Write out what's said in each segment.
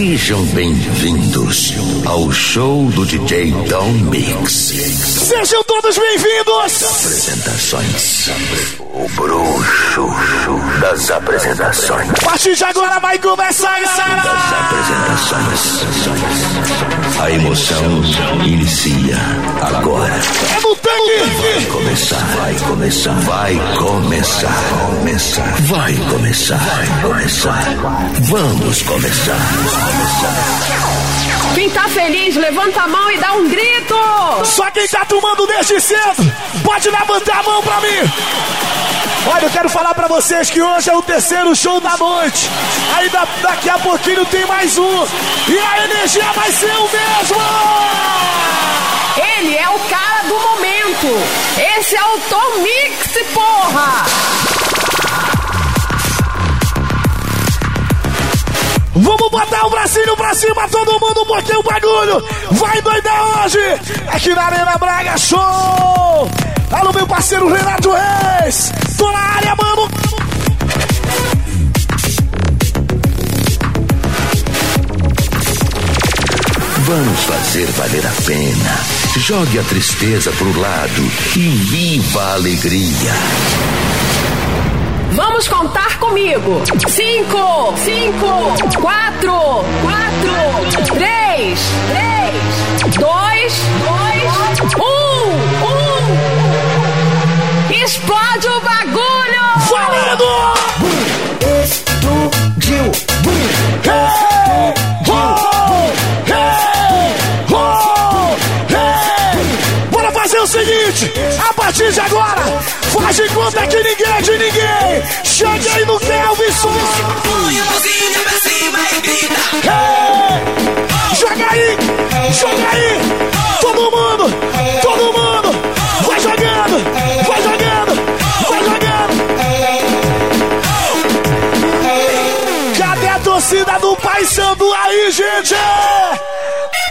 Sejam bem-vindos ao show do DJ Dom Mix. Sejam todos bem-vindos! Apresentações. O bruxo das apresentações. A partir de agora vai começar, Das galera! apresentações. A emoção inicia agora. É no tanque! Vai começar, vai começar, vai começar, começar, vai começar, vai começar. Vamos começar. Quem tá feliz, levanta a mão e dá um grito! Só quem tá tomando desde cedo, pode levantar a mão pra mim! Olha, eu quero falar pra vocês que hoje é o terceiro show da noite. Ainda daqui a pouquinho tem mais um. E a energia vai ser o mesmo! Ele é o cara do momento! Esse é o Tom Mix, porra! Vamos botar o bracinho pra cima, todo mundo, porque o bagulho vai doidar hoje! Aqui na Arena Braga Show! Alô, meu parceiro Renato Reis! Tô na área, mano! Vamos fazer valer a pena. Jogue a tristeza pro lado e viva a alegria. Vamos contar comigo! Cinco, cinco, quatro, quatro, três, três, dois, dois, um! Partir de agora, faz de conta que ninguém é de ninguém. Chega aí no Kelvin Põe a mãozinha pra cima e grita. Hey! Joga aí, joga aí, todo mundo, todo mundo, vai jogando, vai jogando, vai jogando. Cadê a torcida do Pai Sandu aí, gente?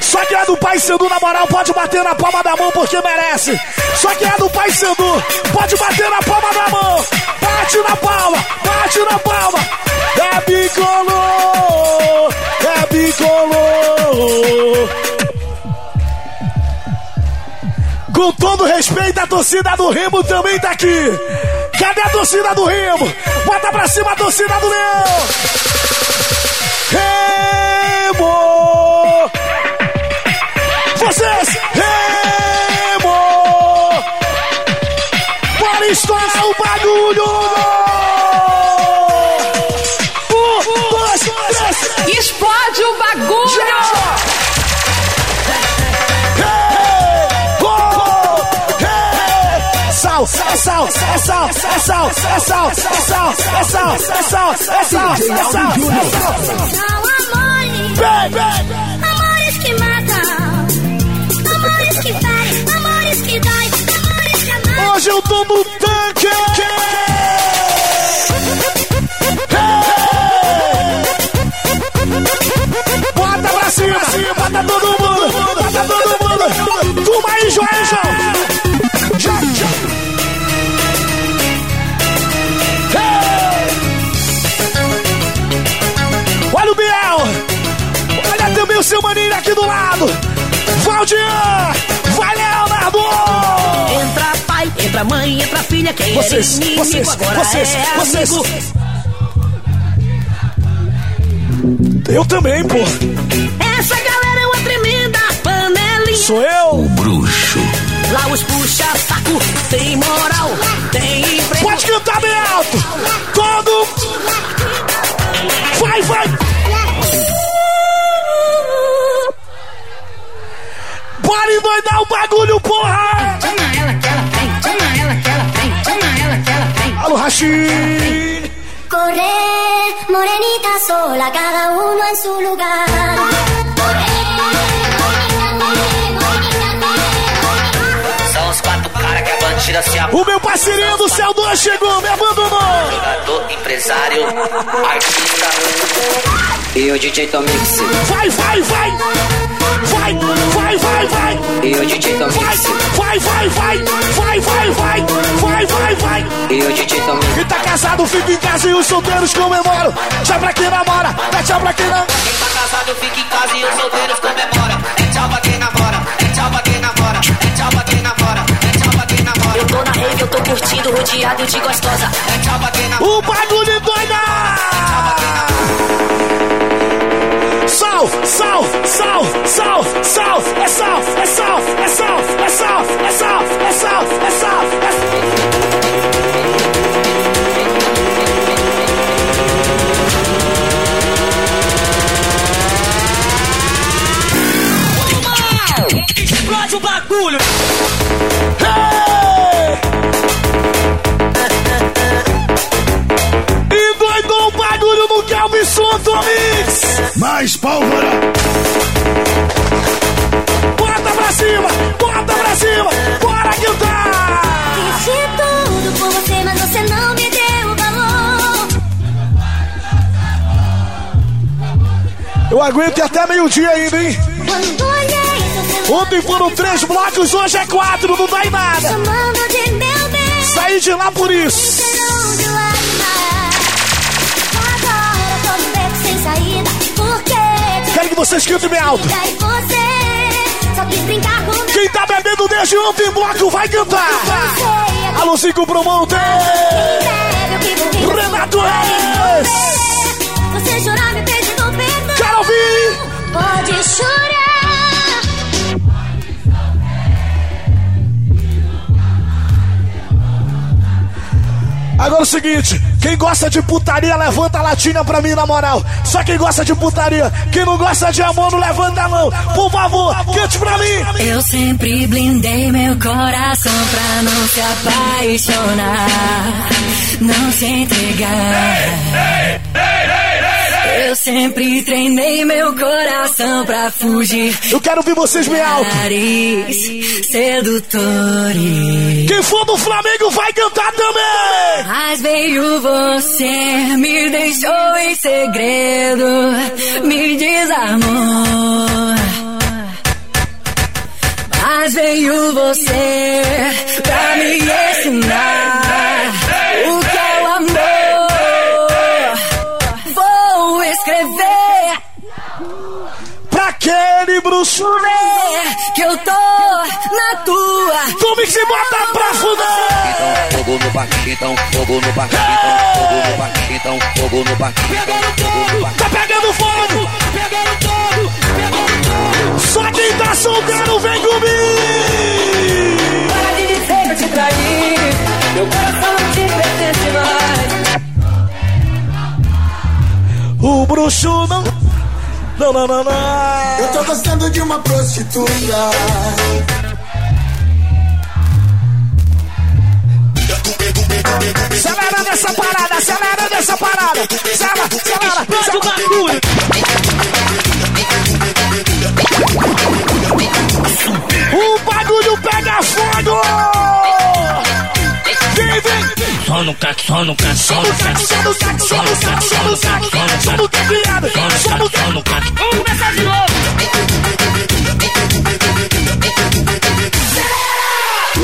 Só que é do Pai Sandu, na moral, pode bater na palma da mão porque merece. Só que é do Pai Sandu, pode bater na palma da mão. Bate na palma, bate na palma. É bicolor, é bicolor. Com todo respeito, a torcida do Remo também tá aqui. Cadê a torcida do Remo? Bota pra cima a torcida do Leão. Remo! Vocês, Remo! Bora estourar o bagulho! Um, dois, três, Explode o bagulho! Sal, é sal, é sal, é sal, é sal, é sal, é sal, é sal, é sal, é sal, é sal. São amores, Vem, vem. amores Hoje eu tô no tanque. Filha. Quem Vocês, era inimigo vocês, agora vocês, é vocês. amigo. Eu também, pô. Essa galera é uma tremenda panelinha. Sou eu. O bruxo. Lá os puxa-saco, tem moral, tem emprego. Pode cantar bem alto. Todo. Vai, vai. Bora endoidar o bagulho, porra. Vem. Alô, Rashid. Corre, morenita sola, cada uno en su lugar. Corre, corre. São os quatro caras que a bandida se O meu parceirinho do Céu 2 chegou, me abandonou. Jogador, empresário, artista e o DJ Tomix. Vai, vai, vai. Vai, vai, vai, vai. E o DJ Vai, Tomix. vai, vai, vai. Vai, vai, vai. Vai, vai, vai, vai. E o DJ Tomix. Quem tá casado fica em casa e os solteiros comemoram. Tchau pra quem namora, dá tchau pra quem não. Quem tá casado fica em casa e os solteiros comemoram. É tchau pra quem namora, é tchau pra quem namora, é tchau pra quem namora, é tchau pra quem namora. Eu tô na rave, eu tô curtindo, rodeado de gostosa. É tchau pra quem namora. O bagulho doida! Sal, sal, sal, sal, sal, é sal, é sal, é sal, é sal, é sal, é sal, é sal, é. Explode o bagulho! Hey! O no Kelvin Santo Mix! Mais pólvora. Bota pra cima, bota pra cima, bora cantar! Fiz tudo por você, mas você não me deu valor. Eu aguento até meio-dia ainda, hein? Quando olhei Ontem foram três blocos, hoje é quatro, não dá em nada. Saí de lá por isso. Vocês cantem bem alto. Quem tá bebendo desde ontem, bloco, vai cantar. Você Alô, Cinco Promonte. bebe o que por mim Renato Reis. Você chorar me pedindo perdão. Quero ouvir. Pode chorar. Agora é o seguinte, quem gosta de putaria, levanta a latinha pra mim, na moral. Só quem gosta de putaria, quem não gosta de amor, não levanta a mão. Por favor, cante pra mim. Eu sempre blindei meu coração pra não se apaixonar, não se entregar. Eu sempre treinei meu coração pra fugir. Eu quero ouvir vocês bem alto. Sedutores. Quem for do Flamengo vai cantar também. Mas veio você, me deixou em segredo, me desarmou. Mas veio você pra me ensinar Bruxo. ver que eu tô na tua. Tome que se bota pra fuder. Então, fogo no parque, então, fogo no parque, então, fogo no parque, então, fogo no parque, então, fogo. Tá pegando fogo. Só quem tá solteiro vem comigo. Para de dizer que eu te traí, meu coração não te pertence mais. O bruxo não. Não, não, não, não. Eu tô gostando de uma prostituta. Acelera nessa parada, acelera nessa parada. Acelera, acelera. Pode o bagulho. O bagulho pega fogo. Vem, vem. Só no cac, só no cac, só no cac, Só no cac, só no cac, só no cac, só no cac. Só no só no cac. Vamos começar de novo.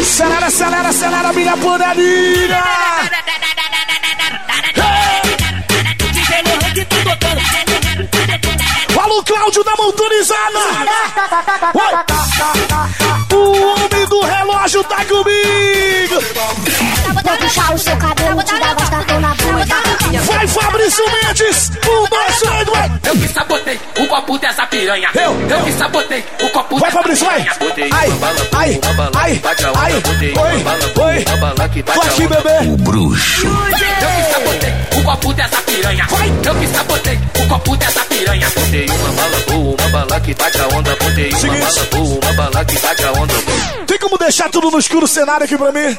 Acelera, acelera, acelera, minha panelinha. Fala o Cláudio da Montanizada. O homem do relógio tá comigo. Puxar o seu cabelo, tirar a voz da teu na bunda. Vai, Fabrício Mendes. Dois, três, vai. Eu que sabotei o copo dessa piranha. Eu, eu. que sabotei o copo Vai, dessa Fabrício, vai. piranha. Botei Ai, ai, ai, bate a onda, ai. Oi, oi. Vai aqui, bebê. O bruxo. Eu que sabotei o copo dessa piranha. Vai. Eu que sabotei o copo dessa piranha. Botei uma bala boa, uma bala que bate a onda. Botei uma Seguinte. bala boa, uma bala que bate a onda. Tem como deixar tudo no escuro o cenário aqui pra mim?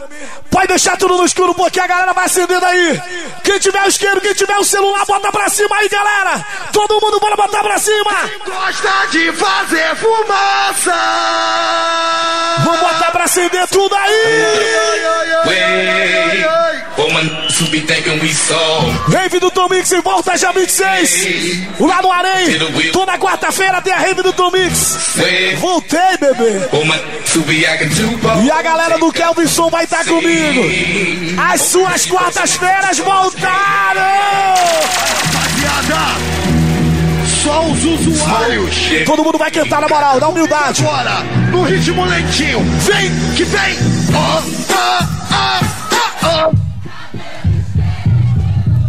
Pode deixar tudo no escuro porque a galera vai acendendo aí. Quem tiver o isqueiro, quem tiver o celular, bota pra cima aí, galera. Todo mundo bora botar pra cima. Gosta de fazer fumaça. Vamos botar pra acender tudo aí. Rave do Tomix em volta já 26. Lá no Arém. Toda quarta-feira tem a Rave do Tomix. Voltei, bebê. E a galera do Kelvin vai estar comigo. As suas quartas-feiras voltaram. Rapaziada, só os usuários. Todo mundo vai cantar na moral, na humildade. Bora, no ritmo lentinho. Vem, que vem. Ó, ó, ó, ó, ó.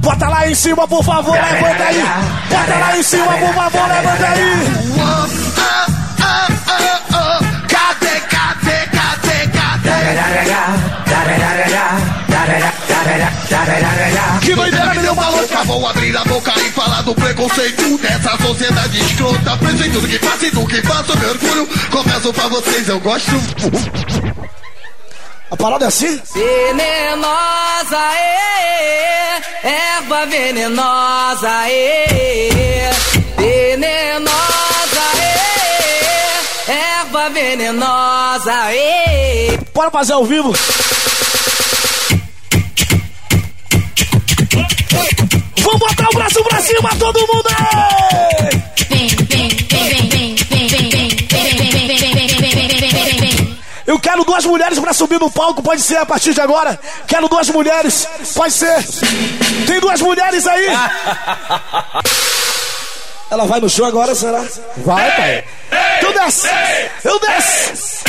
Bota lá em cima, por favor, levanta aí. Bota lá em cima, por favor, levanta aí. Cadê, cadê, cadê, cadê? Que doideira, me deu uma louca. Vou abrir a boca e falar do preconceito dessa sociedade escrota. Preso em tudo que faço e tudo que faço, meu orgulho. Confesso pra vocês, eu gosto. A parada é assim? Venenosa, ê, erva venenosa, ê, venenosa, ê, erva venenosa, ê. Bora fazer ao vivo. Vamos botar o braço pra cima, todo mundo! aí! Eu quero duas mulheres pra subir no palco, pode ser a partir de agora. Quero duas mulheres, pode ser. Tem duas mulheres aí? Ela vai no show agora, será? Vai, pai. Eu desce! Eu desce!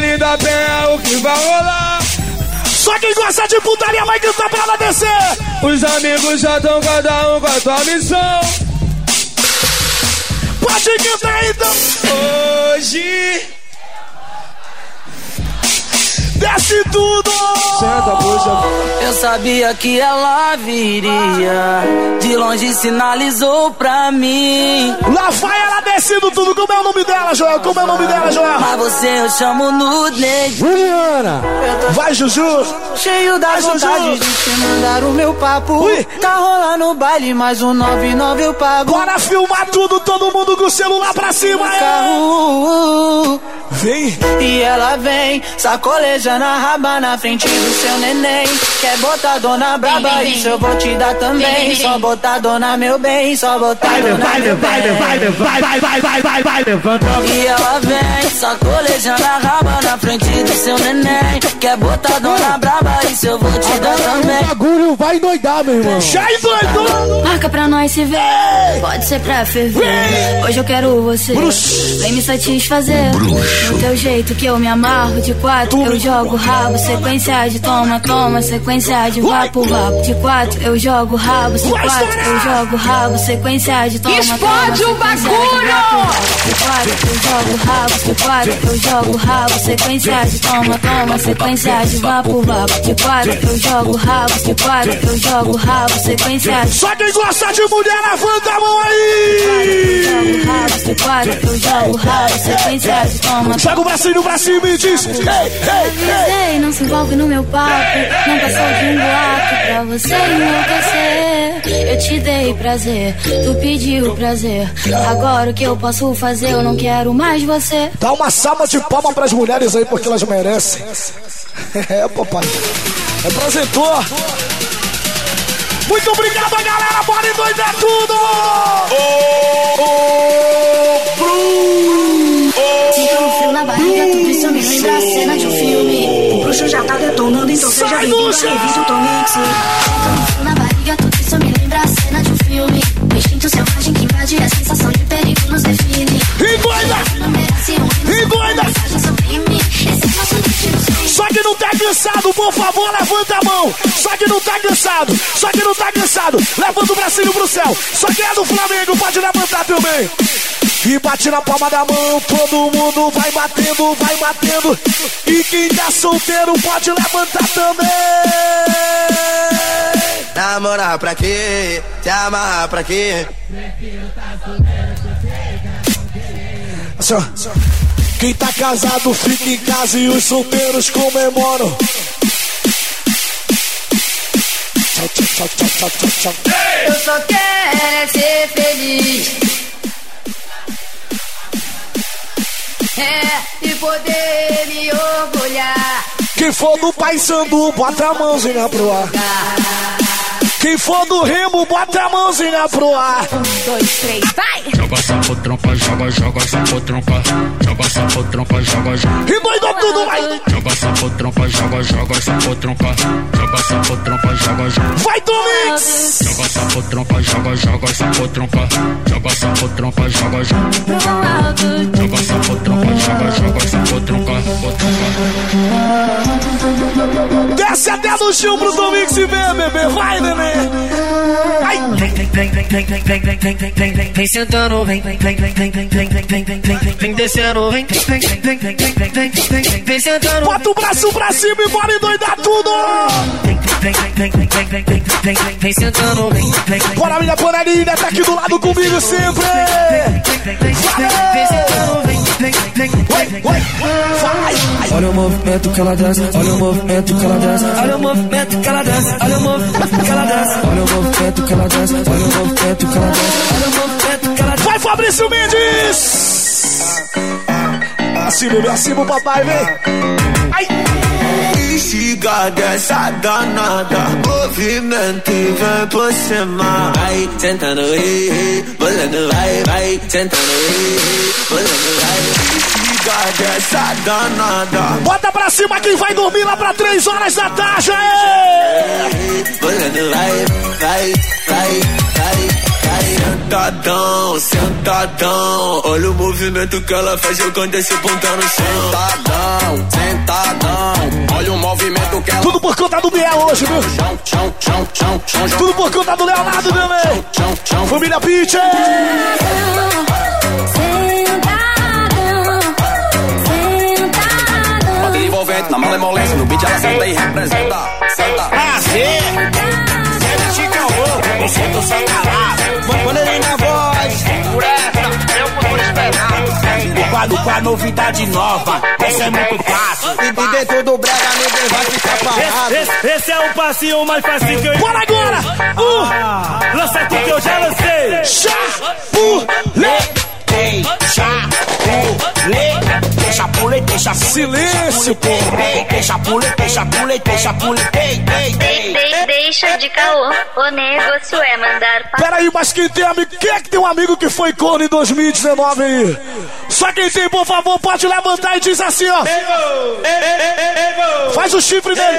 Baile da penha o que vai rolar? Só quem gosta de putaria vai cantar pra ela descer! Os amigos já estão cada um com a sua missão. Pode cantar então! Hoje. Desce tudo! Senta, puxa. Eu sabia que ela viria, de longe sinalizou pra mim. Lá vai ela descendo tudo! Como é o nome dela, Joel? Como é o nome dela, Joel? Mas você eu chamo no. Juliana. Vai, Juju! Cheio da Vai, Juju. vontade de te mandar o meu papo. Ui. Tá rolando o baile, mais um 99 eu pago. Bora filmar tudo, todo mundo com o celular pra cima! é. Carro. Vem! E ela vem, sacolejando a raba na frente do seu neném. Quer botar dona braba, isso eu vou te dar também. Só botar dona meu bem, só botar dona meu bem. vai, vai, vai, vai, vai, vai, levanta. E ela vem, sacolejando a raba na frente do seu neném. Quer botar dona braba, isso eu vou te dar O também. bagulho vai doidar, meu irmão. Já doido! Marca pra nós se ver, pode ser pra ferver. Hoje eu quero você, vem me satisfazer. Do teu jeito que eu me amarro, de quatro eu jogo rabo. Sequência de toma, toma, sequência de vapo, vapo. De quatro eu jogo rabo, de quatro eu jogo rabo. Sequência de toma, toma, Explode o sequência de bagulho! De quatro eu jogo rabo, de quatro eu jogo rabo. Sequência de toma, toma, sequência de vapo, vapo. De quatro eu jogo rabo, de quatro eu jogo rabo. Sequência de Só quem gosta de mulher, levanta a mão aí! rabo, de quatro eu jogo rabo. Sequência de toma, Joga o bracinho pra cima e diz: Ei, ei, ei! Ei, não se envolve no meu papo. Não passou de um boato pra você enlouquecer. Eu te dei prazer, tu pediu prazer. Agora o que eu posso fazer? Eu não quero mais você. Dá uma salva de palma pras mulheres aí, porque elas merecem. É, papai. Representou. Muito obrigado, galera. Bora endoidar tudo! Sinto um frio na barriga, tudo isso me lembra a cena de filme. O bruxo já tá detonando, então seja Sai, bem-vindo à revista Tomix. Na barriga, tudo isso me lembra a cena de um filme. O instinto selvagem que invade a sensação de perigo nos define. E um E mim. Esse é. Só que não tá cansado, por favor, levanta a mão. Só que não tá cansado, só que não tá cansado. Levanta o bracinho pro céu. Só que é do Flamengo, pode levantar também. E bate na palma da mão, todo mundo vai batendo, vai batendo. E quem tá solteiro pode levantar também. Namorar pra quê? Se amarrar pra quê? Quem tá casado fica em casa e os solteiros comemoram. Eu só quero é ser feliz. É, e poder me orgulhar. Quem for do Pai Sandu, bota a mãozinha pro ar. Quem for do Remo, bota a mãozinha pro ar. Um, dois, três, vai! Joga sapo trompa, joga, joga sapo trompa. Joga sapo trompa, joga, joga. E doidou tudo, vai! Joga sapo trompa, joga, joga sapo trompa. Joga sapo trompa, joga, joga. Vai, Domix! Joga sapo trompa, joga, joga sapo trompa. Joga sapo trompa, joga, joga. Joga sapo trompa, joga, joga sapo trompa. Desce até no chão pro Domix e vem, bebê. Vai, neném! Vem sentando, vem Vem descendo, vem Vem sentando Bota o braço pra cima e bora endoidar tudo Vem sentando, vem Bora, minha panelinha, tá aqui do lado comigo sempre Vem sentando, vem Olha o movimento que ela dança, olha o movimento que ela dança, olha o movimento que ela dança, olha o movimento que ela dança, olha o movimento que ela dança, olha o movimento que ela dança, olha o movimento que ela dança. Vai, Fabrício Mendes! Bebê, acima o papai, vem! Ai! Estiga dessa danada Movimento e vem por cima. Vai tentando ir, bolando vai, vai Tentando ir, bolando vai. Estiga dessa danada. Bota pra cima quem vai dormir lá pra 3 horas da tarde! Bolando vai, vai, vai, vai Sentadão, sentadão. Olha o movimento que ela faz jogando esse pontão no chão. Sentadão, sentadão. Olha o movimento que ela Tudo por conta do Biel hoje, viu? Chão, chão, chão, chão, chão Tudo por conta do Leonardo também Chão, chão Família Pitch! Bota envolvente na malemolência No beat ela senta e representa. Senta. Prazer Senta de caô. Eu o quadro com a novidade nova, essa é muito fácil. E, e dentro do brega ninguém vai ficar parado. Esse, esse, esse, é o passinho mais fácil que eu... Bora agora! Uh, lança tudo que eu já lancei. Chapulê! Chapulê! Deixa pule, deixa silêncio, pô. Deixa pule, deixa pule, deixa pule. Deixa de caô, o negócio é mandar para. Peraí, mas quem tem amigo. Quem é que tem um amigo que foi corno em 2019 aí? Só quem tem, por favor, pode levantar e diz assim, ó. Faz o chifre dele.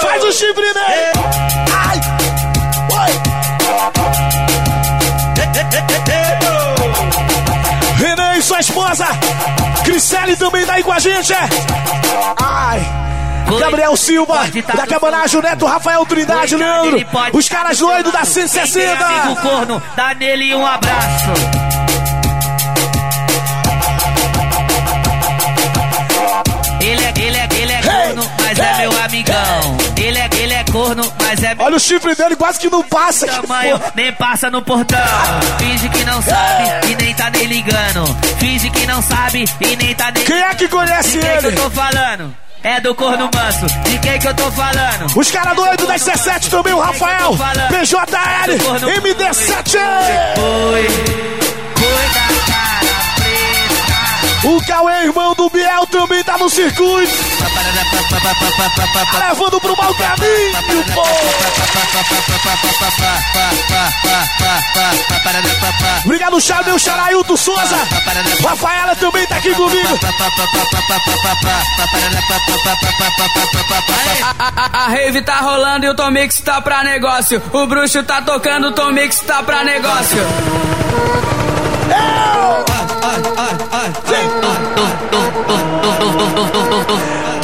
Faz o chifre dele. Ai! Renan sua esposa, Crisele também tá aí com a gente. é? Ai. Gabriel Silva, da Cabanagem, Neto, Rafael Trindade, Leandro, os caras doidos da 160. Amigo corno, dá nele um abraço. Ele é, ele é, ele é corno, mas é meu amigão. Corno, mas é. Olha o chifre dele, quase que não passa. Tamanho, nem passa no portão. Finge que não sabe e nem tá nem ligando. Finge que não sabe e nem tá nem. Quem é que conhece ele? que eu tô falando? É do corno manso. De quem que eu tô falando? Os caras doidos das 17 também, o Rafael, PJL, MD7. Foi, foi da cara preta. O Cauê, irmão do Biel, também tá no circuito. Tá levando pro mau caminho, pô. Obrigado, Charles, meu Xarailton Souza. Rafaela também tá aqui comigo. A, a, a rave tá rolando e o Tomix tá pra negócio. O bruxo tá tocando, o Tomix tá pra negócio.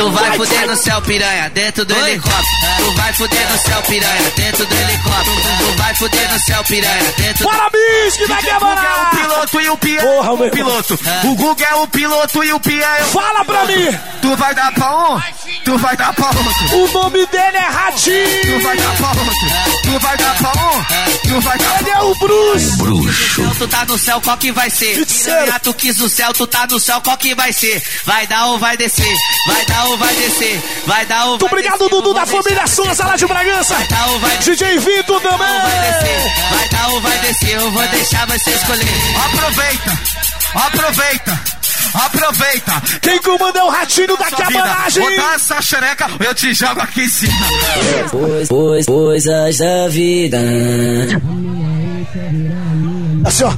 Tu vai fuder no céu, piranha, dentro do helicóptero. Tu vai fuder no céu, piranha, dentro do helicóptero. Tu vai fuder no céu, piranha, dentro do. Parabéns, que vai quebrar! O piloto e o pião. Porra, o meu piloto. O Google é o piloto e o pião. Fala pra mim! Tu vai dar pra um? Tu vai dar pra outro. O nome dele é Ratinho! Tu vai dar pra outro. Tu vai dar pra um? Tu vai dar Ele é o Bruxo! Bruxo. Tu tá no céu, qual que vai ser? Ah, tu quis o céu, tu tá no céu, qual que vai ser? Vai dar ou vai descer? Vai dar ou vai descer, vai dar o. Muito obrigado, Dudu da família Souza lá de Bragança. Vai dar o vai DJ Vitor também. Vai descer, vai dar o vai descer, eu vou deixar você escolher. Aproveita, aproveita. Aproveita! Quem comanda é o ratinho da cabanagem! Vou dar essa xereca, eu te jogo aqui em cima! Pois, pois, coisas da vida. Assim, ó.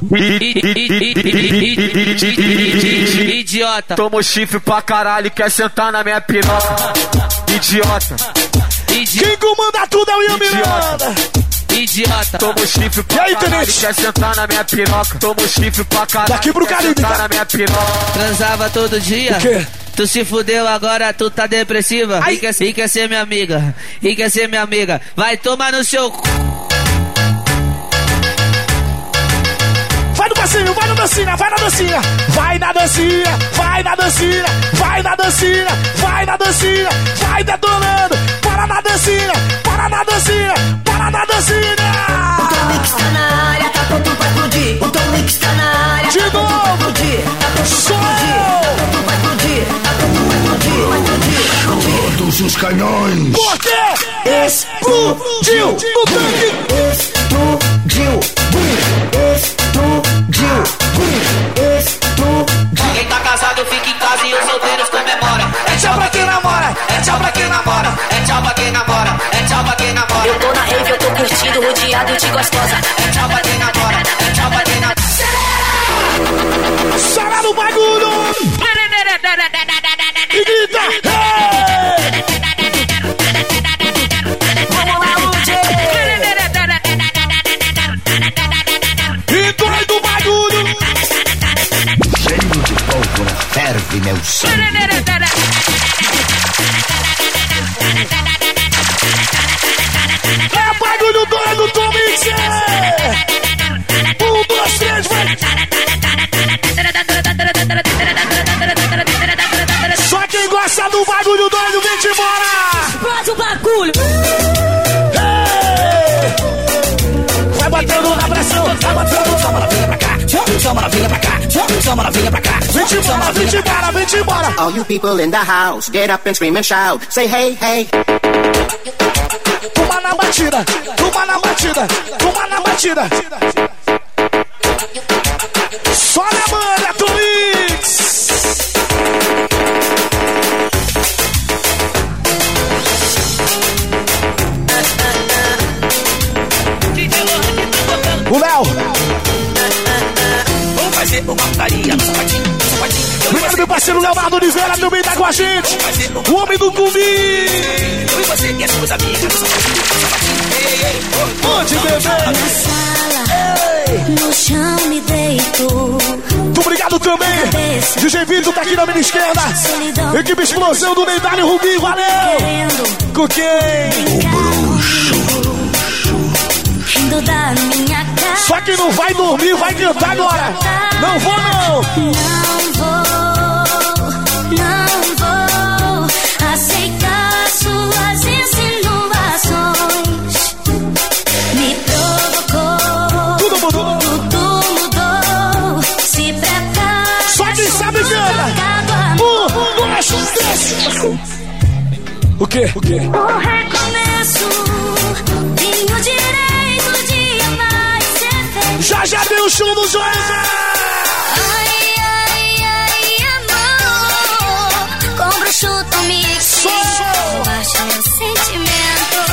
Idiota. Tomo chifre pra caralho, quer sentar na minha piroca. Idiota. Quem comanda tudo é o Ian Miranda. Idiota. Tomo chifre pra aí, caralho, quer sentar na minha piroca. Tomo chifre pra caralho, Daqui pro quer sentar tá? na minha piroca. Transava todo dia. O quê? Tu se fudeu, agora tu tá depressiva. E quer, e quer ser minha amiga. E quer ser minha amiga. Vai tomar no seu c... dancinha, vai na dancinha. Vai na dancinha, vai na dancinha, vai na dancinha, vai na dancinha, vai detonando. Para na dancinha, para na dancinha, para na dancinha. O Tom Mix tá na área, tá pronto pra explodir. O Tom Mix tá na área, De tá pronto pra novo. explodir. Tá pronto pra explodir. Tá pronto pra explodir. Tá pronto pra explodir. Vai explodir, vai explodir. Todos os canhões. Porque explodiu no tanque. Eu tô na rave, eu tô curtindo, rodeado de gostosa. É tchau pra quem namora. É tchau pra quem namora. Chora no bagulho. Bagulho. Hey! Vai batendo na pressão, vai batendo. Chama novinha pra cá. Chama novinha pra cá. Chama novinha pra cá. Vem te embora, vem te embora, vem te embora. All you people in the house, get up and scream and shout. Say hey, hey. Toma na batida, toma na batida, toma na batida. Só na banda, Tomix. O Léo, Vamos fazer uma putaria, sapatinho. obrigado meu parceiro Leonardo Oliveira também tá com a gente. O homem do Cumbi. Eu e você e as suas amigas. Onde, bebê? No chão me deito. Muito obrigado também. DJ Vitor tá aqui na minha esquerda. Equipe Explosão do Neidalho Rubim, valeu. Com quem? Rindo da minha. Só quem não vai dormir vai cantar agora. Não vou não. Não vou, não vou aceitar suas insinuações. Me provocou. Tudo mudou. Tudo mudou. Se prepara. Só quem sabe canta. Um, dois, três. O quê? O quê? O. o do Joel. Ai, ai, ai, amor. Com bruxo, tu me Baixa meus sentimentos.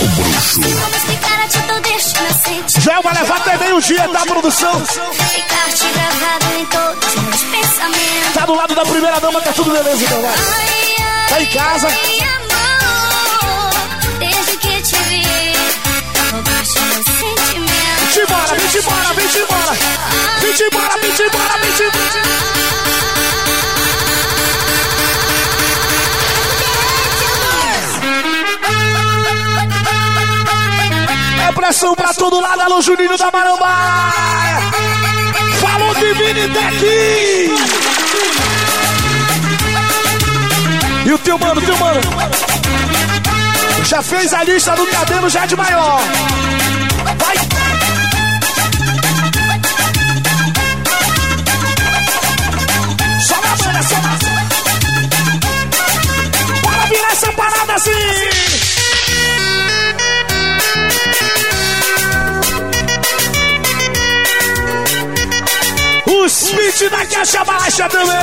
O bruxo. Como explicar a atitude deste meu sentimento? Joel vai levar até meio dia, tá, produção? Ficar-te gravado em todos os meus pensamentos. Tá do lado da primeira dama, tá tudo beleza, então vai. Tá em casa. Ai, amor, te embora, vem te embora, vem te embora. Vem te embora, vem te embora, vem te embora. É pressão pra todo lado, alô Juninho da Marambaia. Falou Divine daqui. E o teu mano, teu mano. Já fez a lista do cabelo já de maior. Vai. Da Caixa Baixa também.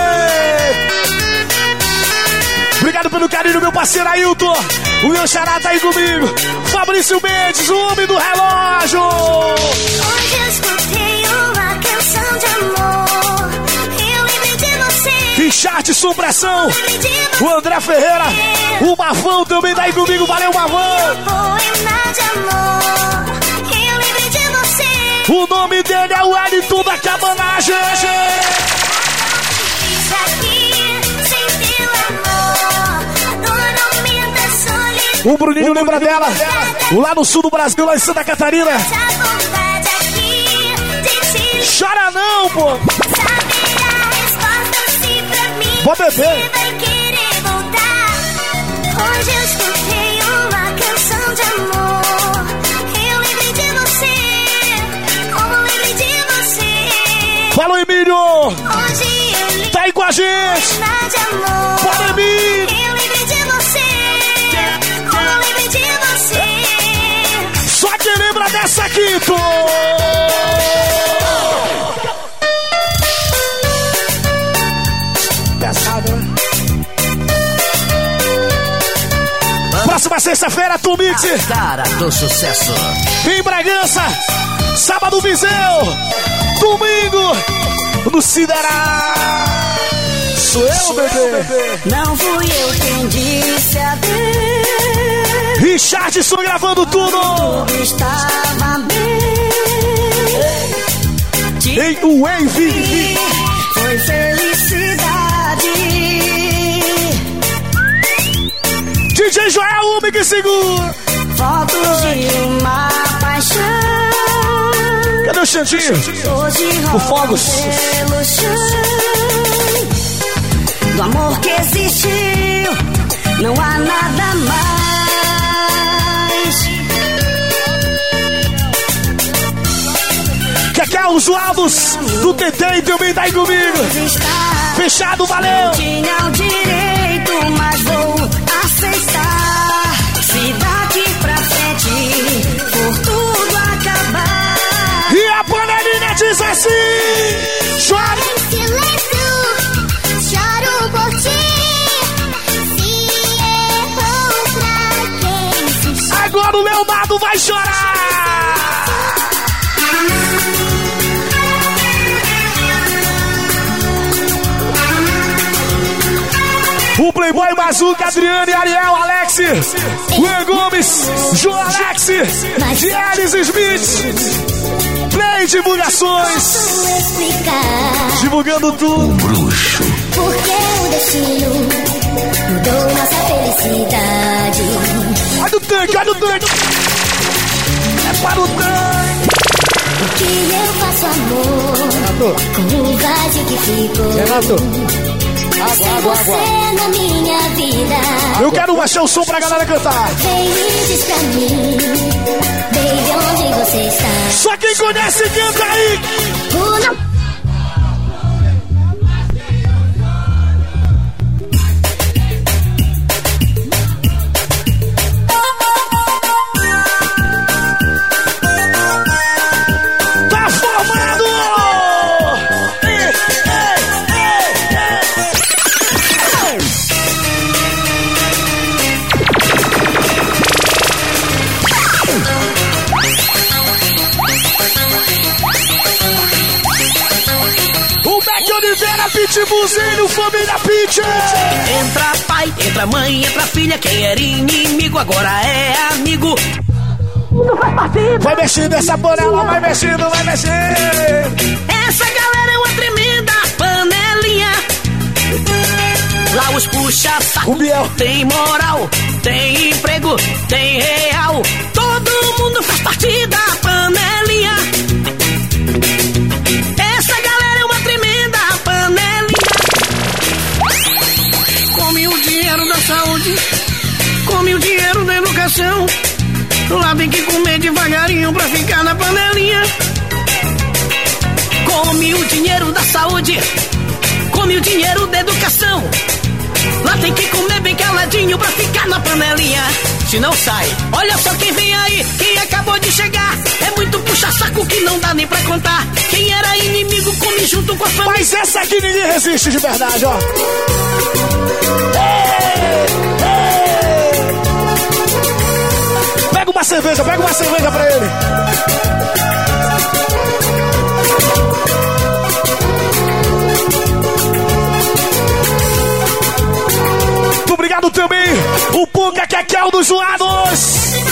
Obrigado pelo carinho, meu parceiro Ailton. O meu xará tá aí comigo. Fabrício Mendes, o homem do relógio. Hoje eu escutei uma canção de amor. Eu lembrei de você. Richard Supressão. O André Ferreira. O Mavão também tá aí comigo. Valeu, Mavão. O nome dele é o Wellington da Cabanagem. O Bruninho lembra dela. Lá no sul do Brasil, lá em Santa Catarina. Chora não, pô. Vou beber. você. Fala, Emílio. Tá aí com a gente. Bora, Emílio. Dessa aqui. Pesado, né? Próxima sexta-feira, Tumix. Cara do sucesso. Em Bragança. Sábado, Viseu. Domingo, no Siderá. Sou eu, bebê. Não fui eu quem disse adeus. Richardson gravando tudo. Tudo estava bem. Em Wave. Foi felicidade. DJ Joel, homem que segura. Fotos de uma paixão. Cadê o Xandinho? O Fogos. Do amor que existiu, não há nada mais. Cacau, os Aldos do TT também tá aí comigo. Fechado, valeu. Tinha o direito, mas vou aceitar. Se daqui pra frente for tudo acabar. E a panelinha diz assim: chora. Em silêncio, choro por ti. Se errou pra quem insistiu. Agora o Leonardo vai chorar. Bazuca, Adriane, Ariel, Alex, Luan Gomes, João Alex, Gielis Smith, Play Divulgações, divulgando tudo. Bruxo. porque o destino mudou nossa felicidade. Olha o tanque, olha o tanque. É para o tanque. O que eu faço, amor, com o vazio que ficou. Renato. Você na minha vida. Eu quero baixar o som pra galera cantar. Só quem conhece canta aí. Pitbullzinho, família Pitch! Entra pai, entra mãe, entra filha. Quem era inimigo agora é amigo. Vai mexendo essa panela, vai mexendo, vai mexendo! Essa galera é uma tremenda panelinha. Lá os puxa saco. Tem moral, tem emprego, tem real. Todo mundo faz parte da panelinha. Educação. Lá tem que comer devagarinho pra ficar na panelinha. Come o dinheiro da saúde, come o dinheiro da educação. Lá tem que comer bem caladinho pra ficar na panelinha. gente não sai. Olha só quem vem aí, quem acabou de chegar. É muito puxa-saco que não dá nem pra contar. Quem era inimigo come junto com a família. Mas essa aqui ninguém resiste de verdade, ó. Cerveja, pega uma cerveja pra ele. Muito obrigado também, o Puca Kekel dos Zoados.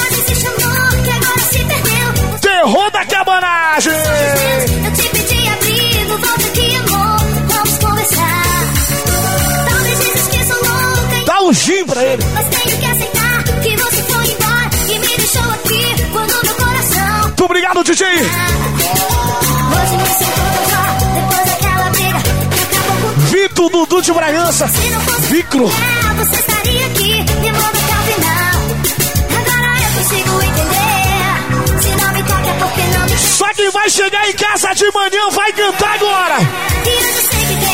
DJ. Vitor Dudu de Bragança. Vicro. Só quem vai chegar em casa de manhã vai cantar agora.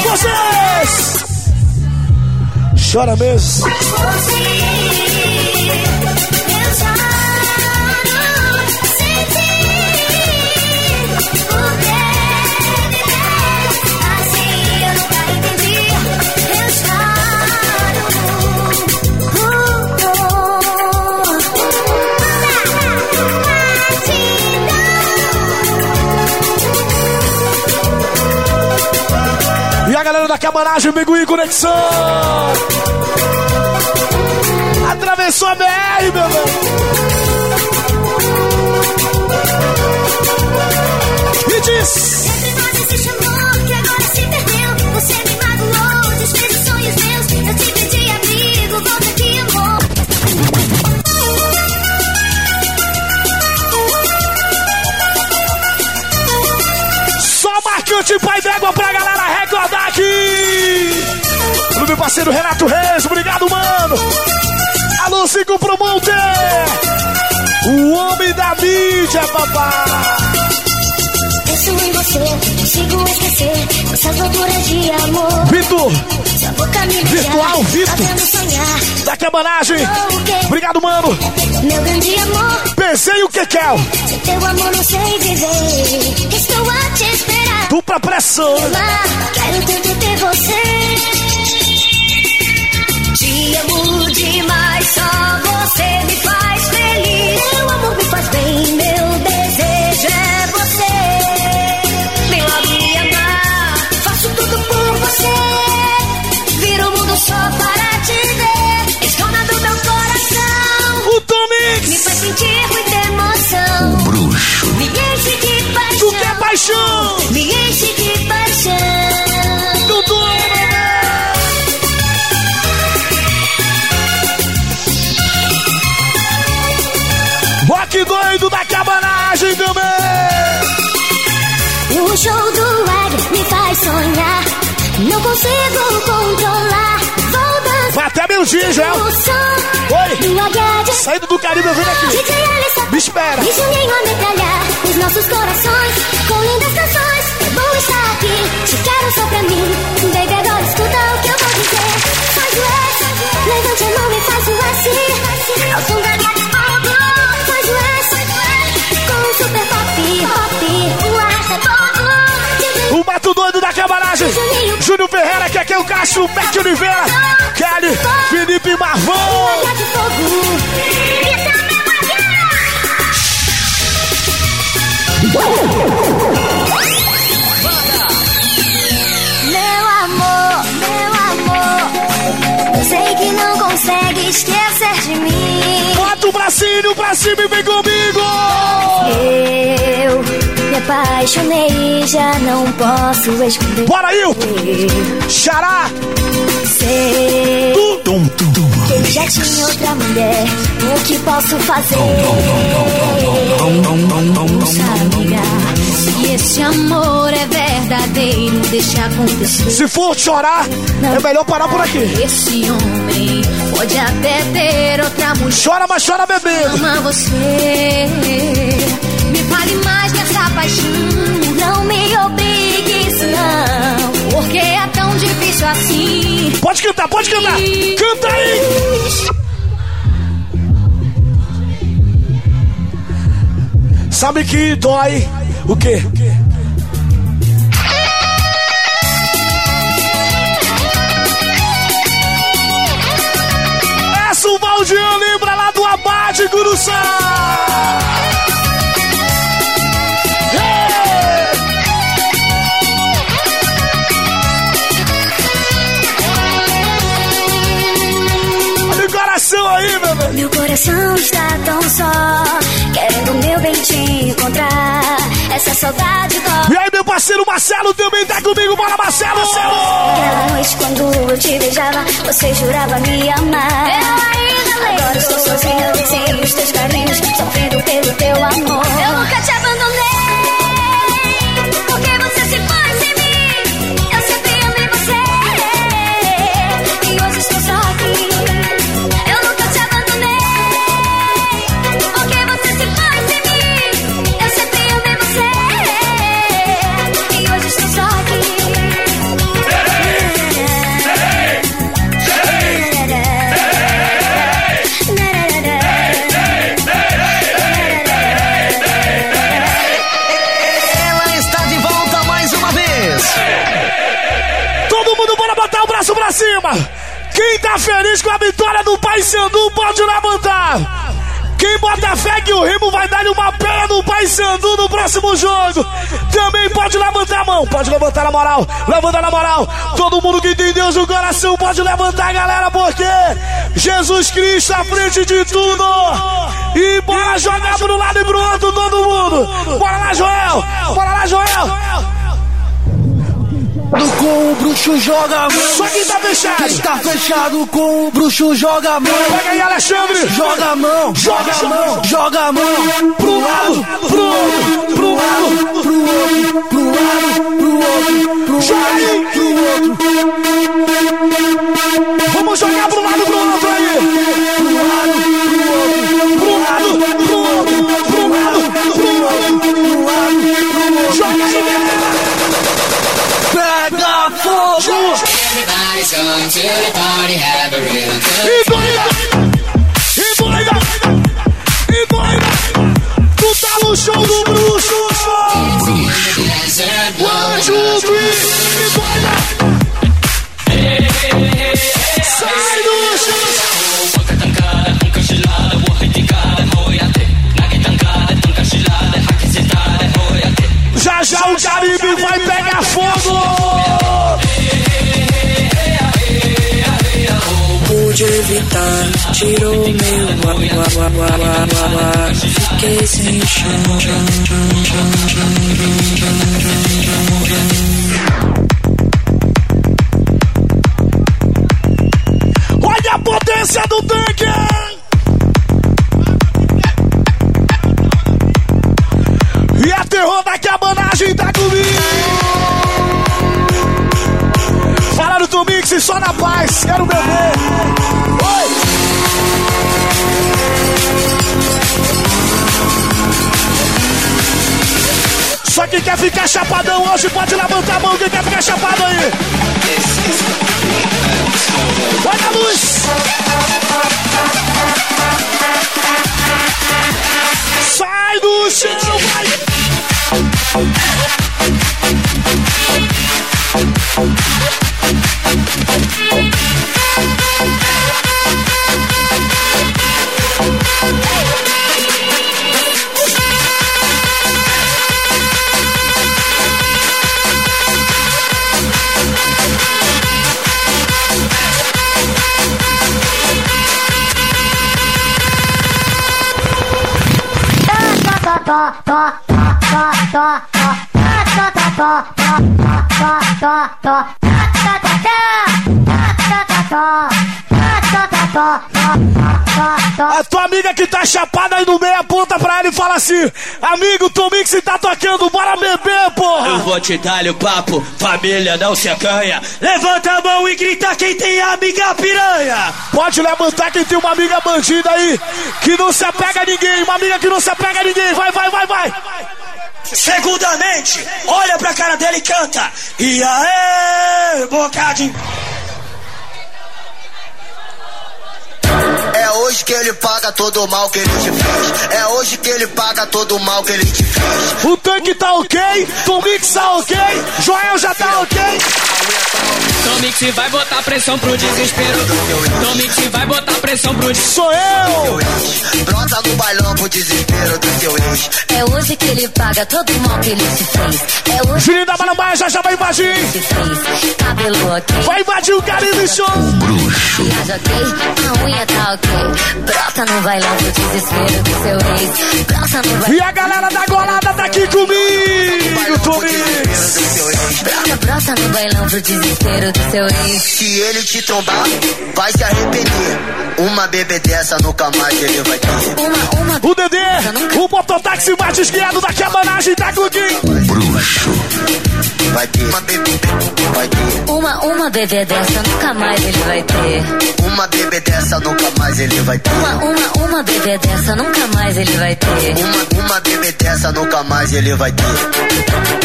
Vocês! Chora mesmo. A galera da cabanagem, Biguí Conexão. Atravessou a BR, meu velho. E diz. Parceiro Renato Reis, obrigado, mano. Alô, Cinco Promoter. O homem da mídia, papai. Penso em você, consigo esquecer essas loucuras de amor. Vitor, Sua boca me beija, Virtual, Vitor. sonhar. da cabanagem. Obrigado, mano. Meu grande amor, Pensei o que quer. sem teu amor não sei viver. Estou a te esperar. Dupla pressão. Lá, quero tanto ter você. Você me faz feliz. Meu amor me faz bem, meu desejo é você. Vem logo me amar, faço tudo por você. Viro o mundo só para te ver. Escona do meu coração. O Tomix. Me faz sentir muita emoção. Bruxo. Me enche de paixão. Tu quer paixão? Também. O show do Águia me faz sonhar. Não consigo controlar. Vou dançar. Vai até meu dia, Joel. Som Oi. Saindo do Caribe, eu venho aqui. Me espera. E Juninho a metralhar os nossos corações com lindas canções. É bom estar aqui. Te quero só pra mim. Baby, agora escuta o que eu vou dizer. Faz o S, levante a mão e faz o S. Aqui é o Castro, Beck Oliveira, Kelly, Felipe Marvão. Meu amor, meu amor, eu sei que não consegue esquecer de mim. Bota o bracinho pra cima e vem comigo. Eu me apaixonei, já não posso esconder. Bora aí, Xará. Sei que ele já tinha outra mulher. O que posso fazer? Amiga, se esse amor é verdadeiro, deixa acontecer. Se for chorar, é melhor parar por aqui. Esse homem pode até ter outra mulher. Chora, mas chora bebendo. Ama você paixão. Não me obrigue isso não, porque é tão difícil assim. Pode cantar, pode cantar. Canta aí. Sabe que dói o quê? O quê? Valdiano, lembra lá do abate, Guruçá! Aí, meu bem. Meu coração está tão só, querendo meu bem te encontrar. Essa saudade dói. E aí, meu parceiro Marcelo também tá comigo, bora Marcelo! Aquela noite quando eu te beijava, você jurava me amar. Eu ainda lembro. Agora estou sozinha, sem os teus carinhos, sofrendo pelo feliz com a vitória do Paysandu pode levantar. Quem bota fé que o Remo vai dar uma pena no Paysandu no próximo jogo, também pode levantar a mão, pode levantar na moral, levanta na moral. Todo mundo que tem Deus no coração pode levantar, galera, porque Jesus Cristo à frente de tudo. E bora jogar pro lado e pro outro, todo mundo. Bora lá, Joel, bora lá, Joel. Com o bruxo joga a mão. Só quem tá fechado. Quem tá fechado com o bruxo joga a mão. Pega aí, Alexandre. Joga a mão, joga a mão, joga a mão. Pro lado, pro outro, pro lado, pro outro, pro lado, pro outro, pro aí. pro outro. Vamos jogar pro lado, pro outro aí. Pro lado, the party, have a real tirou meu. Fiquei sem chão. Olha a potência do tanque! E a da cabanagem tá comigo! Falaram do mix e só na paz, quero beber! Oi! Quem quer ficar chapadão hoje pode levantar a mão, quem quer ficar chapado aí! Olha a luz! Sai do chão, vai! A tua amiga que tá chapada aí no meio aponta pra ela e fala assim: Amigo, Tom Mix tá tocando, bora beber, porra! Eu vou te dar o papo, família não se acanha. Levanta a mão e grita quem tem amiga piranha. Pode levantar quem tem uma amiga bandida aí, que não se apega a ninguém, uma amiga que não se apega a ninguém, vai, vai, vai, vai! Segundamente, olha pra cara dele e canta. E aí, bocadinho. É hoje que ele paga todo o mal que ele te fez. É hoje que ele paga todo o mal que ele te fez. O tanque tá ok, Tomix tá ok, Joel já tá ok. Tomix vai botar pressão pro desespero. Tomix vai botar pressão pro Sou eu! Brota no bailão pro desespero do seu ex. É hoje que ele paga todo o mal que ele te fez. É hoje Juninho da Marambaia já já vai invadir. que. Vai invadir o Caribe Show. Maquiagem ok. A unha tá ok. Brota no bailão pro desespero do seu ex. Brota no bailão. E a galera da golada tá aqui comigo, Tomix. Brota, brota no bailão pro desespero do seu ex. Se ele te trombar, vai se arrepender. Uma bebê dessa nunca mais ele vai ter. Uma, uma. O Dedê, o mototáxi mais esquerdo da cabanagem tá comigo. Bruxo. Vai ter. Uma bebê, vai ter. Uma, uma bebê dessa nunca mais ele vai ter. Uma bebê dessa nunca mais ele vai ter. Uma, uma, uma bebê dessa nunca mais ele vai ter. Uma, uma bebê dessa nunca mais ele vai ter.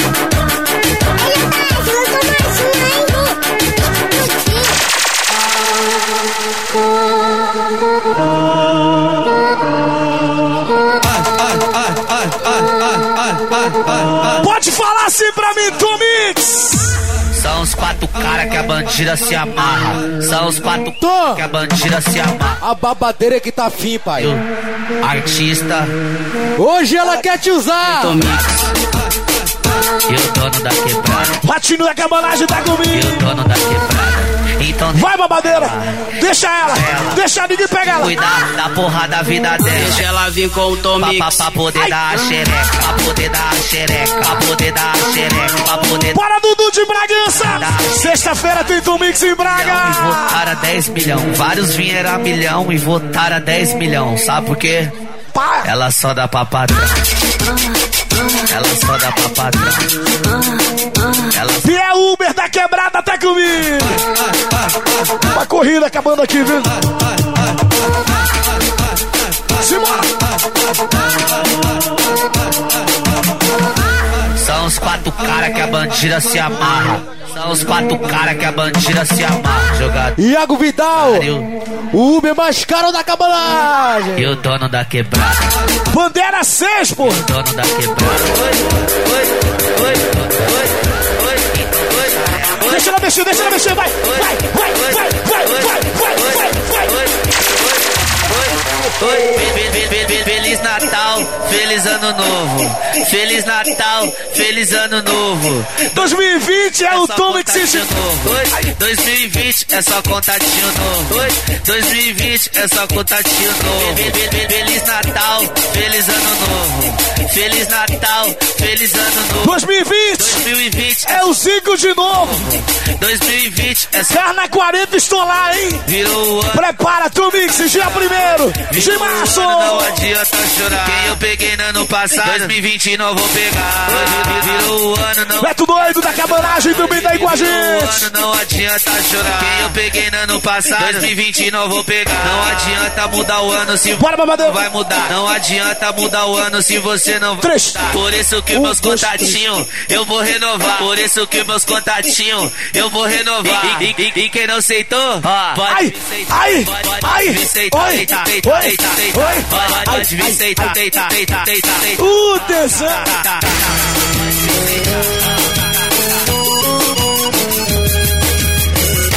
São os quatro cara que a bandida se amarra. São os quatro que a bandida se amarra. A babadeira que tá fim, pai. Artista Hoje ela quer te usar. e o dono da quebrada. Ratinho da cabanagem tá E comigo. o dono da quebrada. Então Vai, babadeira. Deixa ela. Deixa ninguém pegar ela. cuidar da porra da vida dela. Deixa ela vir com o Tom Pra, Mix. pra, pra poder dar a xereca, pra poder dar a xereca, pra poder dar a xereca, pra poder Bora, Dudu de Bragança. Sexta-feira tem Tomix em e Braga. votaram a 10 milhão. Vários vieram a milhão e votaram a 10 milhão. Sabe por quê? Pá. Ela só dá pra patrão. Ela só dá pra patrão. Ela E é Uber da quebrada tá comigo. Uma corrida acabando aqui, viu? Simbora. São os quatro cara que a bandida se amarra. São os quatro cara que a bandida se amarra. Jogador. Iago Vidal. O Uber mais caro da cabanagem. E o dono da quebrada. Bandeira 6, pô. Dono da quebrada. Deixa ela mexer, deixa ela mexer, vai. Vai, vai, vai, vai, vai, vai, vai, vai. Oi, fe- fe- fe- fe- Feliz Natal, feliz ano novo. Feliz Natal, feliz ano novo. 2020 é o Tomix contatinho novo. Oi, 2020 é só contatinho novo. Oi, 2020 é só contatinho novo. Fe- fe- fe- Feliz Natal, feliz ano novo. Feliz Natal, feliz ano novo. 2020 2020 é o Zico de novo. 2020 é só Carna 40 estou lá, hein? virou o ano. Prepara, Tomix, dia primeiro de março. Não adianta chorar. Quem eu peguei no ano passado, 2020 não vou pegar. Virou o ano, não. Beto doido da cabanagem também tá aí com a gente. ano, não adianta chorar. Quem eu peguei no ano passado, 2020 não vou pegar. Não adianta mudar o ano se Bora, babadeiro. vai mudar. Não adianta mudar o ano se você não vai Três. mudar. Por isso que Um, meus contatinhos eu vou renovar. Por isso que meus contatinhos eu vou renovar. E, e- e quem não aceitou, ó, pode Ai, vir aceitar. ai, Pode- pode ai, vir aceitar, oi, aceitar, oi, aceitar, aceitar. oi, Pode- ai, Pode vir ai. aceitar, aceitar, aceitar, aceitar. Uh, tesão.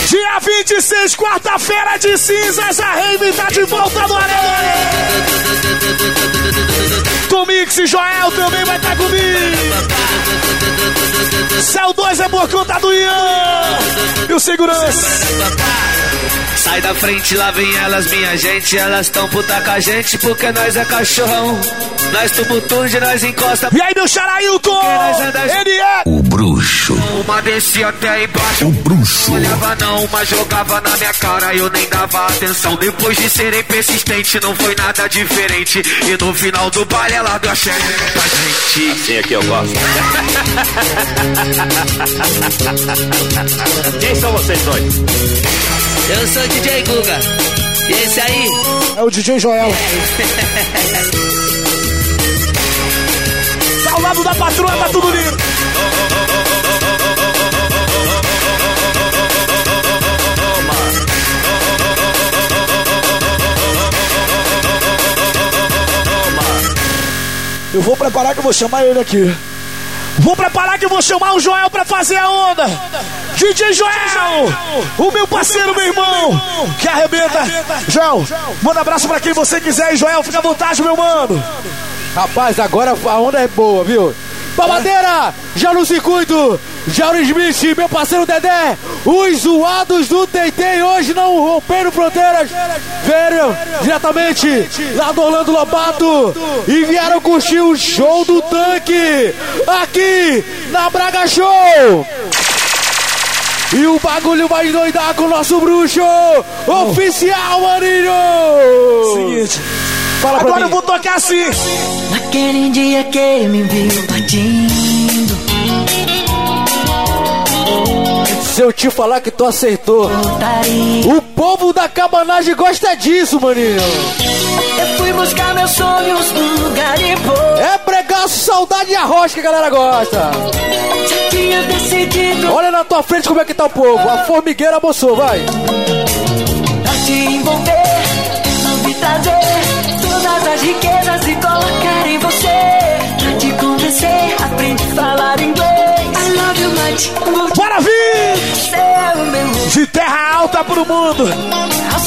Dia 26, quarta-feira de cinzas, a Rave tá de volta no Arena. Tomix e Joel também vai estar comigo. Céu 2 é por conta do Ian. E o segurança. Sai da frente, lá vem elas, minha gente. Elas tão puta com a gente porque nós é cachorrão. Nós tumultude, nós encosta. E aí, meu Xarailton? Ele é. O bruxo. Uma descia até embaixo. O bruxo. Olhava não, uma jogava na minha cara e eu nem dava atenção. Depois de serem persistente, não foi nada diferente. E no final do baile ela deu a xereca pra gente. Assim é que eu gosto. Quem são vocês dois? Eu sou o DJ Guga. E esse aí? É o DJ Joel. Tá ao lado da patroa, tá tudo lindo. Eu vou preparar que eu vou chamar ele aqui. Vou preparar que eu vou chamar o Joel pra fazer a onda. DJ Joel, o meu parceiro, meu irmão, que arrebenta. Joel, manda abraço pra quem você quiser. E Joel, fica à vontade, meu mano. Rapaz, agora a onda é boa, viu? Babadeira, já no circuito, Jairo Smith, meu parceiro Dedé, os zoados do Teitei hoje não romperam fronteiras, vieram diretamente lá do Orlando Lobato e vieram curtir o show do tanque aqui na Braga Show. E o bagulho vai doidar com o nosso bruxo oficial, Marinho! Seguinte. Fala Agora eu vou tocar assim. Naquele dia que me viu partindo. Se eu te falar que tu acertou, o povo da cabanagem gosta disso, maninho. Eu fui buscar meus sonhos no garimpo. É pregaço, saudade e arroz que a galera gosta. Tinha decidido. Olha na tua frente como é que tá o povo. A formigueira moçou, vai. Pra te envolver, não me trazer todas as riquezas e colocar em você. Pra te convencer, aprende a falar inglês. I love you much. Vir! De terra alta pro mundo.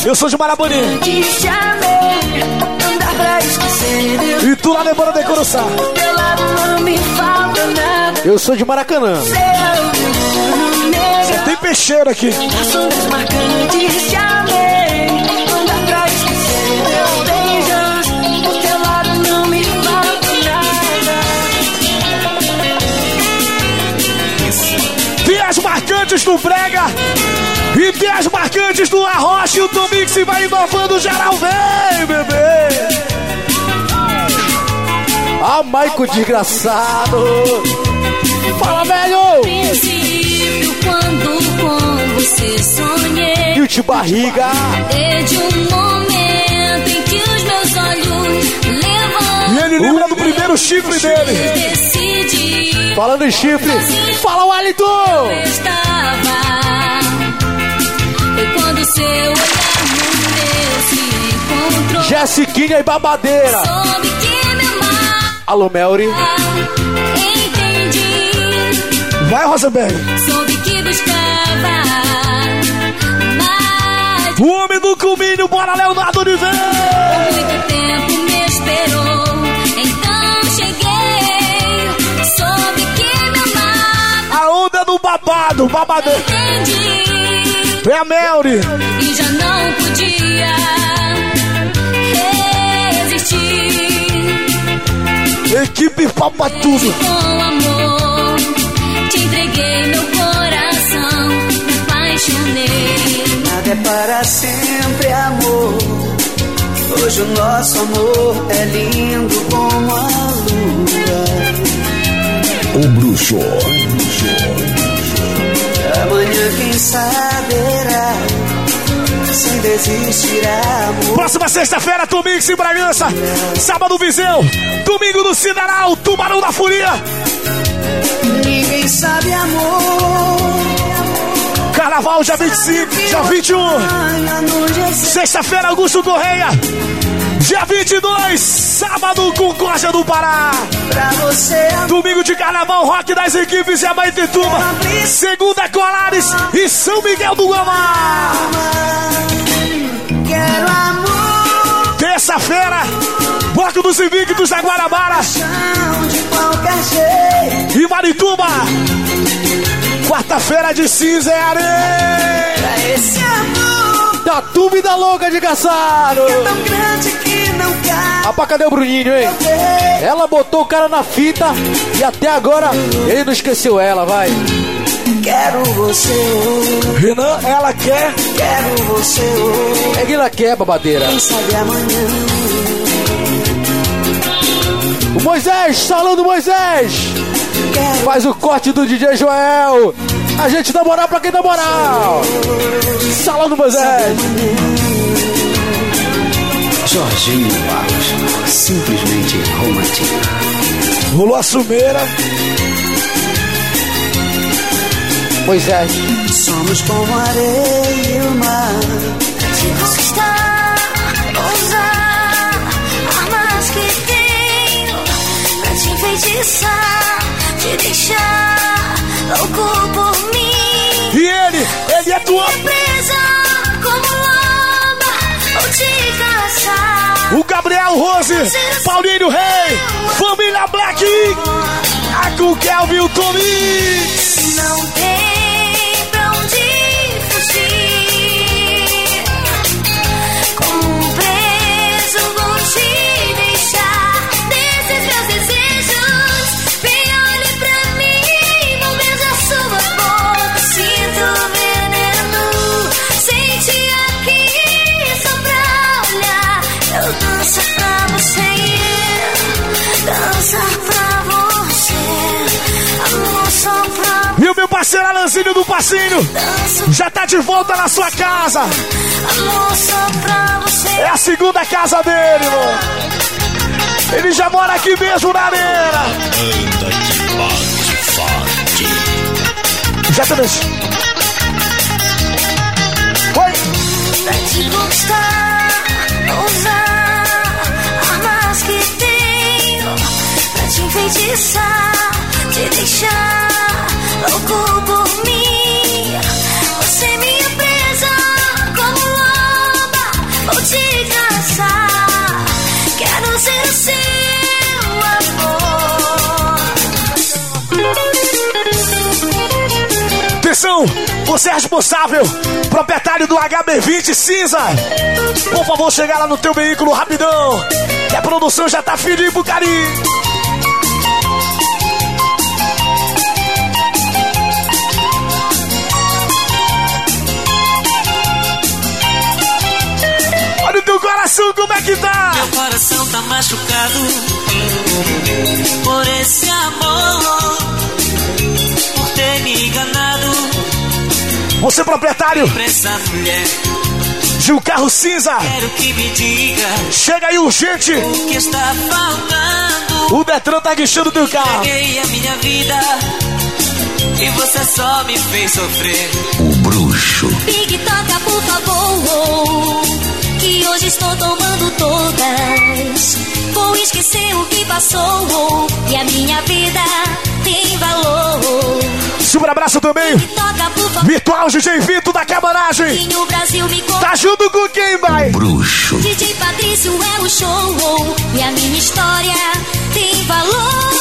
Eu sou de Maraboni. E tu lá lembrando de nada. Eu sou de Maracanã. Você tem peixeiro aqui. Marcantes do Brega. E as marcantes do Arrocha e o Tomix vai inovando geral. Vem, bebê. Ah, Maico desgraçado. Fala, velho. princípio, quando com você sonhei. E o de barriga. Desde um momento em que os meus olhos levam. E ele lembra do primeiro chifre dele. Falando em chifre, fala o hálito. Estava. Foi quando seu olhar no meu se encontrou. Jessiquinha e babadeira. Soube que me amava. Alô, Melry. Entendi. Vai, Rosenberg. Soube que buscava. O homem do Cuminho, bora, Leonardo de por muito tempo me esperou. Então cheguei. Soube que me amava. A onda do babado, babadeiro. Entendi. É a Melry. E já não podia resistir. Equipe Papa Tudo. Com amor, para sempre, amor. Hoje o nosso amor é lindo como a lua. O bruxo. Amanhã quem saberá se desistirá, amor. Próxima sexta-feira, Tomix em Bragança. Sábado, Viseu. Domingo no Cidaral, Tubarão da Furia. Ninguém sabe, amor. Carnaval, dia 25, dia 21. Sexta-feira, Augusto Correia. Dia 22, sábado, Concórdia do Pará. Amor. Domingo de Carnaval, Rock das equipes e Abaitetuba. Segunda, Colares e São Miguel do Guamá. Terça-feira, Bloco dos Invictos da Guarabara e Marituba. Quarta-feira de cinza é areia. Pra esse amor Da tuba e da louca de caçado. é tão grande que não cabe. Rapaz, cadê o Bruninho, hein? Ela botou o cara na fita e até agora ele não esqueceu ela, vai. Quero você. Renan, ela quer. Quero você. É que ela quer, babadeira. Quem sabe amanhã. O Moisés, salão do Moisés. Faz o corte do DJ Joel. A gente dá moral pra quem dá moral. Salão do Moisés. Jorginho Barros, simplesmente romântico. Rolou a sumeira. Moisés. Somos como areia e o mar. Te conquistar, usar armas que tenho te deixar louco por mim. E ele, ele é tua. Presa como lama, vou te caçar. O Gabriel Rose, Paulinho Rei, Família Black, a com Kelvin Tomis. Não tem pra onde fugir. Como um preso vou parceiro Alanzinho do Passinho já tá de volta na sua casa. É a segunda casa dele, mano. Ele já mora aqui mesmo na areia. Anda de bate forte. Já também. Pra te conquistar, usar armas que tenho. Pra te enfeitiçar, te deixar louco por mim. Você presa, como vou te. Quero ser seu amor. Atenção, você é responsável, proprietário do HB20 cinza. Por favor, chegar lá no teu veículo rapidão. Que a produção já tá feliz pro carinho. O coração como é que tá. Meu coração tá machucado por esse amor, por ter me enganado. Você, proprietário essa mulher, de um carro cinza. quero que me diga Chega aí urgente. o que está faltando. O Detran tá guichando teu carro. Peguei a minha vida e você só me fez sofrer. O bruxo. Big toca, por favor. Que hoje estou tomando todas. Vou esquecer o que passou. E a minha vida tem valor. Super abraço também. Toca. Virtual DJ Vito da Cabanagem. Que o Brasil me Tá junto com quem, vai? Bruxo. DJ Patrício é o show. E a minha história tem valor.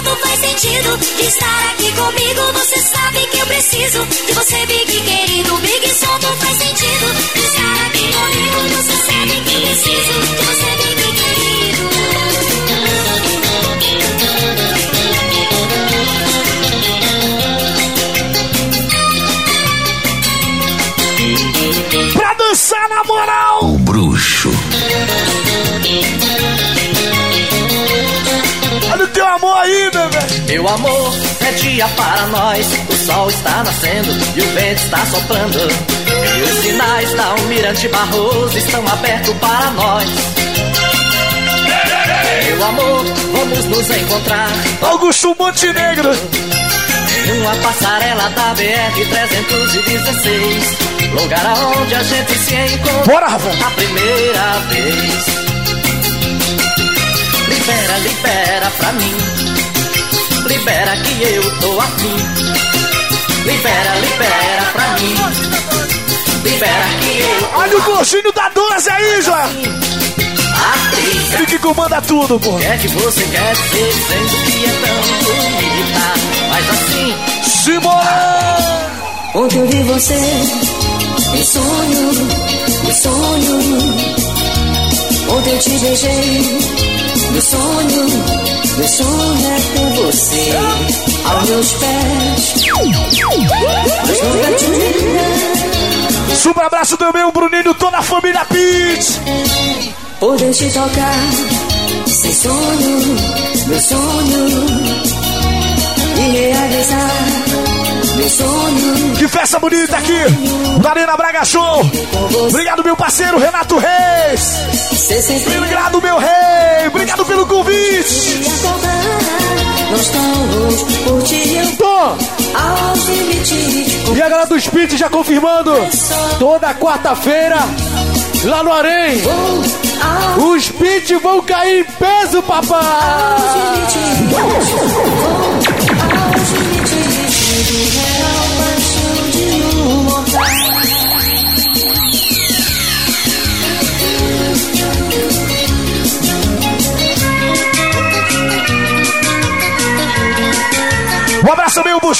Não faz sentido de estar aqui comigo. Você sabe que eu preciso de você, Big querido. Big som não faz sentido de estar aqui comigo. Você sabe que eu preciso de você, Big querido. Pra dançar na moral. O bruxo. Amor aí, bebê. Meu amor, é dia para nós. O sol está nascendo e o vento está soprando. E os sinais da Almirante Barroso estão abertos para nós. Meu amor, vamos nos encontrar. Augusto Montenegro. Em uma passarela da BR-316. Lugar aonde a gente se encontra. Bora, Rafa. A primeira vez. Libera, libera pra mim. Libera que eu tô afim. Libera, libera pra mim. Libera que eu tô Olha o gostinho da 12 aí. Atriz, Ele que comanda tudo, pô. é que você quer dizer dizendo que é tão bonita? Mas assim, Simona! Ontem eu vi você em sonho, em sonho. Ontem eu te beijei, meu sonho, meu sonho é ter você aos meus pés. Mas nunca te vi Super abraço também, o Bruninho, toda a família Pitts. poder te tocar sem sonho, meu sonho e realizar. Que festa bonita aqui, na Arena Braga Show. Obrigado, meu parceiro Renato Reis. Obrigado, meu rei. Obrigado pelo convite. E a galera do Spit já confirmando. Toda quarta-feira, lá no Arém, os Spit vão cair em peso, papai!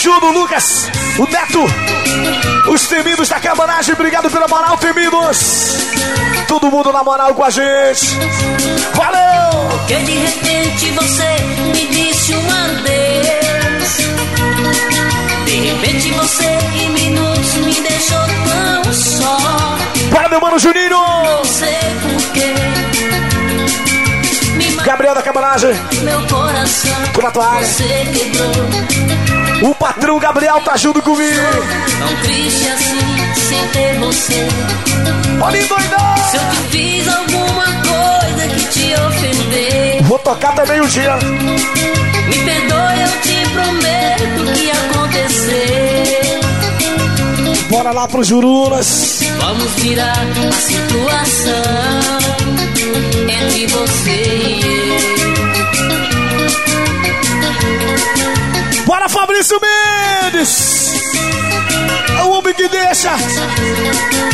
Abraço também o Buchudo, o Lucas, o Neto, os temidos da cabanagem. Obrigado pela moral, temidos. Todo mundo na moral com a gente. Valeu! Porque de repente você me disse um adeus. De repente você em minutos me deixou tão só. Bora, meu mano Juninho! Não sei porquê. Gabriel da Cabanagem. Meu coração. Toma tua área. Você quebrou. O patrão Gabriel tá junto comigo. Tão triste assim, sem ter você. Olha doidão! Se eu te fiz alguma coisa que te ofender. Vou tocar também um dia. Me perdoe, eu te prometo que acontecer. Bora lá pro Jurunas. Vamos virar a situação entre você e eu. Fabrício Mendes! É o homem que deixa.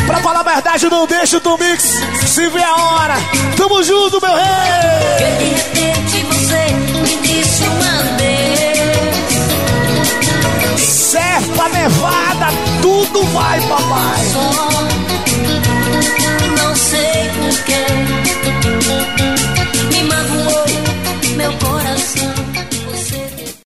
Pra falar a verdade, não deixa o Tom Mix. Se vê a hora. Tamo junto, meu rei! de repente você me disse uma vez. Serpa nevada, tudo vai, papai. Só não sei porquê.